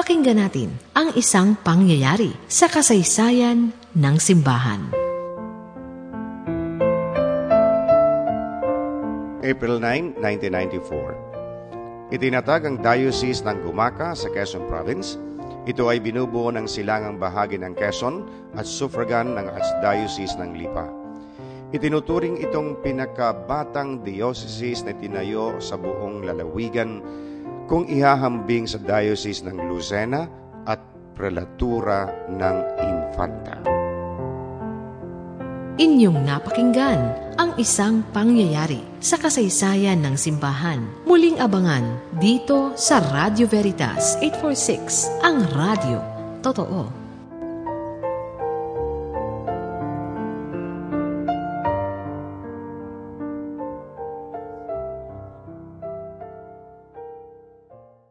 Pakinggan natin ang isang pangyayari sa kasaysayan ng simbahan. April 9, 1994. Itinatag ang Diocese ng Gumaca sa Quezon Province. Ito ay binubuo ng silangang bahagi ng Quezon at suffragan ng Archdiocese ng Lipa. Itinuturing itong pinakabatang diocese na tinayo sa buong lalawigan kung ihahambing sa Diocese ng Lucena at Prelatura ng Infanta. Inyong napakinggan ang isang pangyayari sa kasaysayan ng simbahan. Muling abangan dito sa Radio Veritas 846, ang radio. Totoo.